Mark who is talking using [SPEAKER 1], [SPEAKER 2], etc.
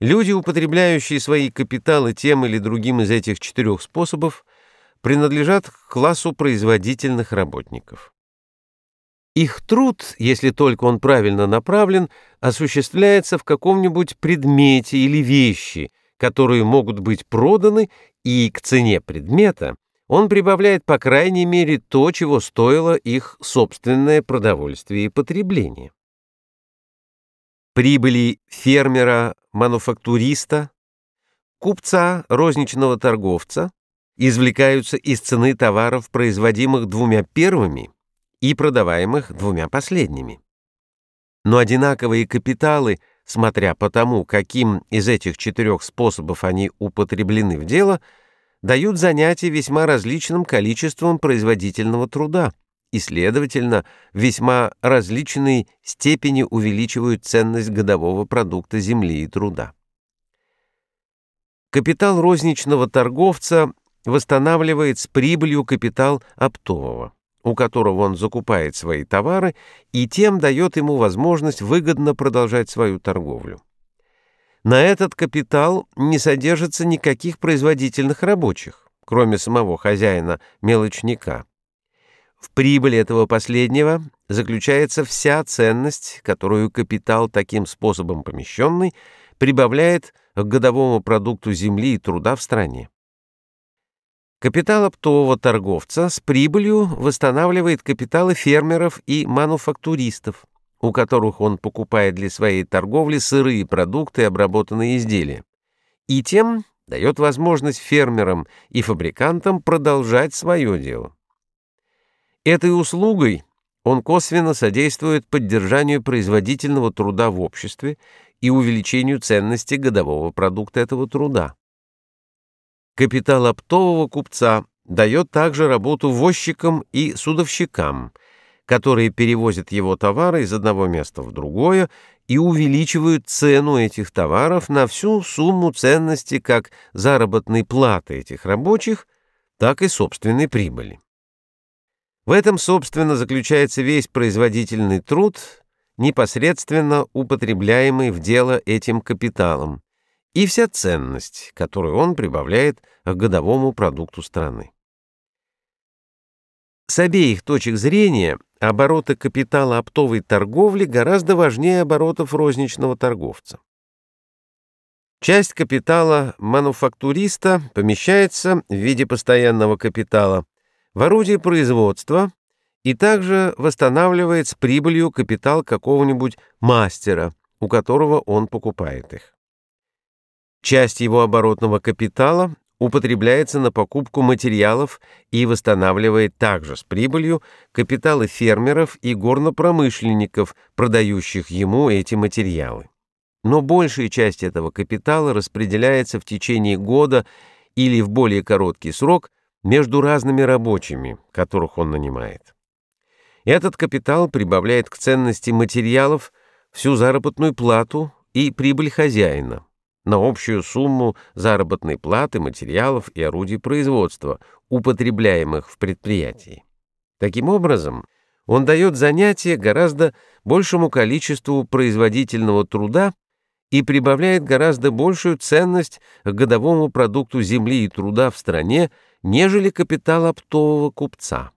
[SPEAKER 1] Люди, употребляющие свои капиталы тем или другим из этих четырех способов, принадлежат к классу производительных работников. Их труд, если только он правильно направлен, осуществляется в каком-нибудь предмете или вещи, которые могут быть проданы, и к цене предмета он прибавляет по крайней мере то, чего стоило их собственное продовольствие и потребление. Прибыли фермера-мануфактуриста, купца, розничного торговца извлекаются из цены товаров, производимых двумя первыми и продаваемых двумя последними. Но одинаковые капиталы, смотря по тому, каким из этих четырех способов они употреблены в дело, дают занятие весьма различным количеством производительного труда и, следовательно, весьма различной степени увеличивают ценность годового продукта земли и труда. Капитал розничного торговца восстанавливает с прибылью капитал оптового, у которого он закупает свои товары и тем дает ему возможность выгодно продолжать свою торговлю. На этот капитал не содержится никаких производительных рабочих, кроме самого хозяина-мелочника. В прибыли этого последнего заключается вся ценность, которую капитал таким способом помещенный прибавляет к годовому продукту земли и труда в стране. Капитал оптового торговца с прибылью восстанавливает капиталы фермеров и мануфактуристов, у которых он покупает для своей торговли сырые продукты и обработанные изделия, и тем дает возможность фермерам и фабрикантам продолжать свое дело. Этой услугой он косвенно содействует поддержанию производительного труда в обществе и увеличению ценности годового продукта этого труда. Капитал оптового купца дает также работу возчикам и судовщикам, которые перевозят его товары из одного места в другое и увеличивают цену этих товаров на всю сумму ценности как заработной платы этих рабочих, так и собственной прибыли. В этом, собственно, заключается весь производительный труд, непосредственно употребляемый в дело этим капиталом, и вся ценность, которую он прибавляет к годовому продукту страны. С обеих точек зрения обороты капитала оптовой торговли гораздо важнее оборотов розничного торговца. Часть капитала мануфактуриста помещается в виде постоянного капитала в орудие производства и также восстанавливает с прибылью капитал какого-нибудь мастера, у которого он покупает их. Часть его оборотного капитала употребляется на покупку материалов и восстанавливает также с прибылью капиталы фермеров и горнопромышленников, продающих ему эти материалы. Но большая часть этого капитала распределяется в течение года или в более короткий срок между разными рабочими, которых он нанимает. Этот капитал прибавляет к ценности материалов всю заработную плату и прибыль хозяина на общую сумму заработной платы, материалов и орудий производства, употребляемых в предприятии. Таким образом, он дает занятие гораздо большему количеству производительного труда и прибавляет гораздо большую ценность к годовому продукту земли и труда в стране, нежели капитал оптового купца.